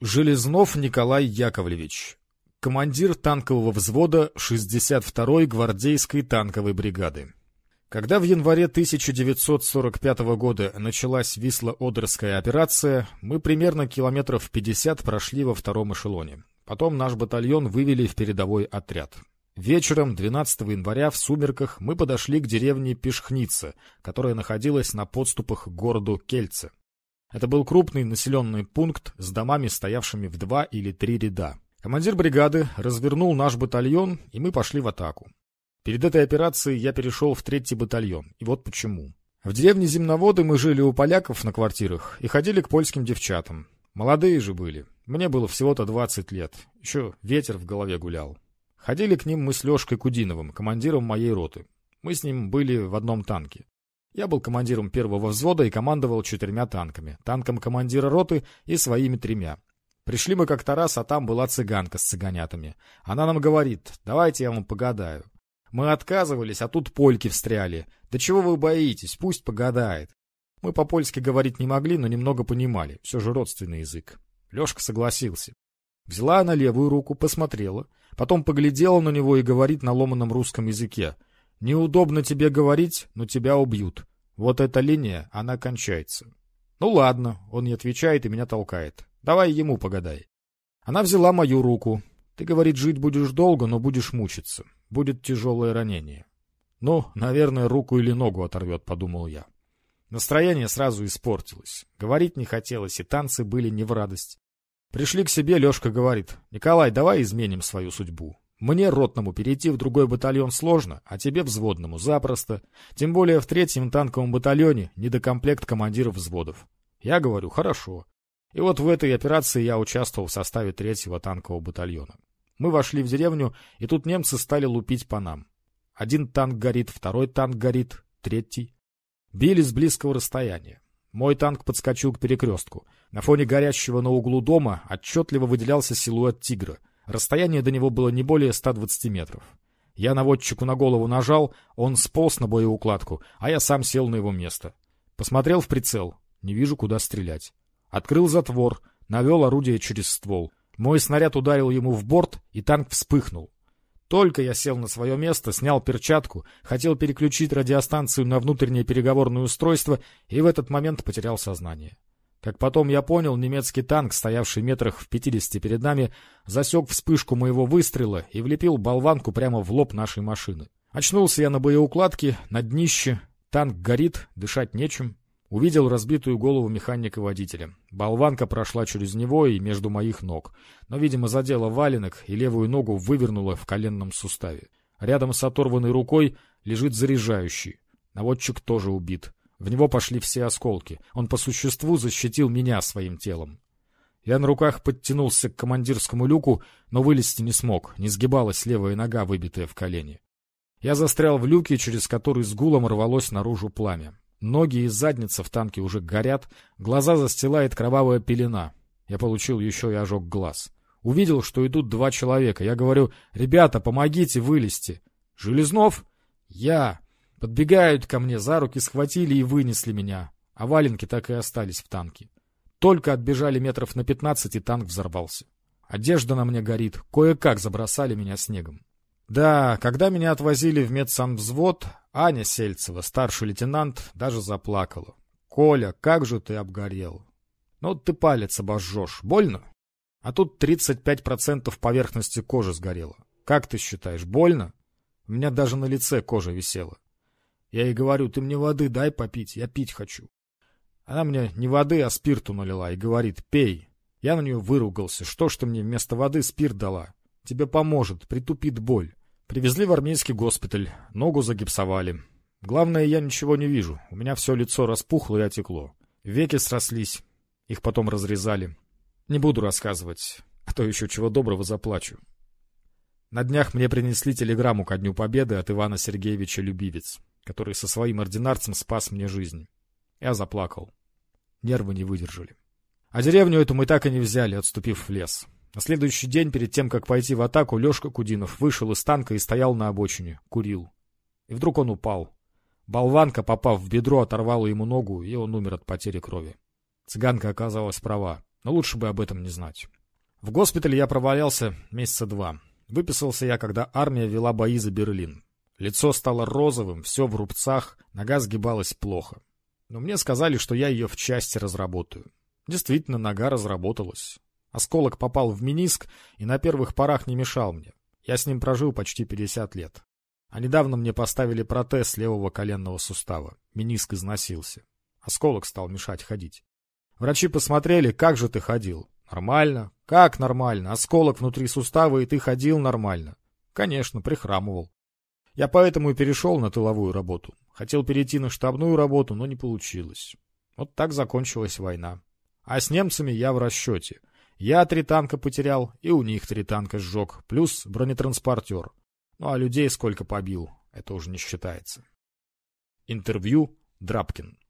Железнов Николай Яковлевич, командир танкового взвода 62-й гвардейской танковой бригады. Когда в январе 1945 года началась Висло-Одерская операция, мы примерно километров 50 прошли во втором эшелоне. Потом наш батальон вывели в передовой отряд. Вечером 12 января в сумерках мы подошли к деревне Пешхница, которая находилась на подступах к городу Кельце. Это был крупный населенный пункт с домами, стоявшими в два или три ряда. Командир бригады развернул наш батальон, и мы пошли в атаку. Перед этой операцией я перешел в третий батальон, и вот почему. В деревне Земноводы мы жили у поляков на квартирах и ходили к польским девчатам. Молодые же были. Мне было всего-то 20 лет. Еще ветер в голове гулял. Ходили к ним мы с Лешкой Кудиновым, командиром моей роты. Мы с ним были в одном танке. Я был командиром первого взвода и командовал четырьмя танками, танком командира роты и своими тремя. Пришли мы как-то раз, а там была цыганка с цыганятами. Она нам говорит, давайте я вам погадаю. Мы отказывались, а тут польки встряли. Да чего вы боитесь, пусть погадает. Мы по-польски говорить не могли, но немного понимали, все же родственный язык. Лешка согласился. Взяла она левую руку, посмотрела, потом поглядела на него и говорит на ломаном русском языке — Неудобно тебе говорить, но тебя убьют. Вот эта линия, она кончается. Ну ладно, он не отвечает и меня толкает. Давай ему погадай. Она взяла мою руку. Ты, говорит, жить будешь долго, но будешь мучиться. Будет тяжелое ранение. Ну, наверное, руку или ногу оторвет, подумал я. Настроение сразу испортилось. Говорить не хотелось, и танцы были не в радость. Пришли к себе, Лешка говорит, «Николай, давай изменим свою судьбу. Мне, ротному, перейти в другой батальон сложно, а тебе, взводному, запросто. Тем более в третьем танковом батальоне недокомплект командиров взводов. Я говорю, хорошо. И вот в этой операции я участвовал в составе третьего танкового батальона. Мы вошли в деревню, и тут немцы стали лупить по нам. Один танк горит, второй танк горит, третий. Били с близкого расстояния. Мой танк подскочил к перекрестку. На фоне горящего на углу дома отчетливо выделялся силуэт тигра — Расстояние до него было не более 120 метров. Я наводчику на голову нажал, он сполз на боеукладку, а я сам сел на его место. Посмотрел в прицел, не вижу, куда стрелять. Открыл затвор, навел орудие через ствол. Мой снаряд ударил ему в борт, и танк вспыхнул. Только я сел на свое место, снял перчатку, хотел переключить радиостанцию на внутреннее переговорное устройство, и в этот момент потерял сознание. Как потом я понял, немецкий танк, стоявший метрах в пятидесяти перед нами, засек вспышку моего выстрела и влепил болванку прямо в лоб нашей машины. Очнулся я на боеукладке, на днище. Танк горит, дышать нечем. Увидел разбитую голову механика-водителя. Болванка прошла через него и между моих ног, но, видимо, задела валенок и левую ногу вывернула в коленном суставе. Рядом с оторванной рукой лежит заряжающий. Наводчик тоже убит. В него пошли все осколки. Он по существу защитил меня своим телом. Я на руках подтянулся к командирскому люку, но вылезти не смог, не сгибалась левая нога, выбитая в колени. Я застрял в люке, через который с гулом рвалось наружу пламя. Ноги и задница в танке уже горят, глаза застилает кровавая пелена. Я получил еще и ожог глаз. Увидел, что идут два человека. Я говорю, ребята, помогите вылезти. Железнов? Я. Подбегают ко мне, за руки схватили и вынесли меня, а валенки так и остались в танке. Только отбежали метров на пятнадцать, и танк взорвался. Одежда на мне горит, кое-как забросали меня снегом. Да, когда меня отвозили в медсанвзвод, Аня Сельцева, старший лейтенант, даже заплакала. «Коля, как же ты обгорел!» «Ну, ты палец обожжешь. Больно?» А тут 35% поверхности кожи сгорело. Как ты считаешь, больно? У меня даже на лице кожа висела. Я ей говорю, ты мне воды дай попить, я пить хочу. Она мне не воды, а спирту налила и говорит, пей. Я на нее выругался, что ж ты мне вместо воды спирт дала? Тебе поможет, притупит боль. Привезли в армейский госпиталь, ногу загипсовали. Главное, я ничего не вижу, у меня все лицо распухло и отекло. Веки срослись, их потом разрезали. Не буду рассказывать, а то еще чего доброго заплачу. На днях мне принесли телеграмму ко Дню Победы от Ивана Сергеевича Любивец который со своим ординарцем спас мне жизнь. Я заплакал. Нервы не выдержали. А деревню эту мы так и не взяли, отступив в лес. На следующий день, перед тем, как пойти в атаку, Лешка Кудинов вышел из танка и стоял на обочине, курил. И вдруг он упал. Болванка, попав в бедро, оторвала ему ногу, и он умер от потери крови. Цыганка оказалась права. Но лучше бы об этом не знать. В госпитале я провалялся месяца два. Выписался я, когда армия вела бои за Берлин. Лицо стало розовым, все в рубцах, нога сгибалась плохо. Но мне сказали, что я ее в части разработаю. Действительно, нога разработалась. Осколок попал в миниск и на первых порах не мешал мне. Я с ним прожил почти 50 лет. А недавно мне поставили протез левого коленного сустава. Миниск износился. Осколок стал мешать ходить. Врачи посмотрели, как же ты ходил. Нормально. Как нормально? Осколок внутри сустава, и ты ходил нормально. Конечно, прихрамывал. Я поэтому и перешел на тыловую работу. Хотел перейти на штабную работу, но не получилось. Вот так закончилась война. А с немцами я в расчете. Я три танка потерял, и у них три танка сжег, плюс бронетранспортер. Ну а людей сколько побил, это уже не считается. Интервью Драбкин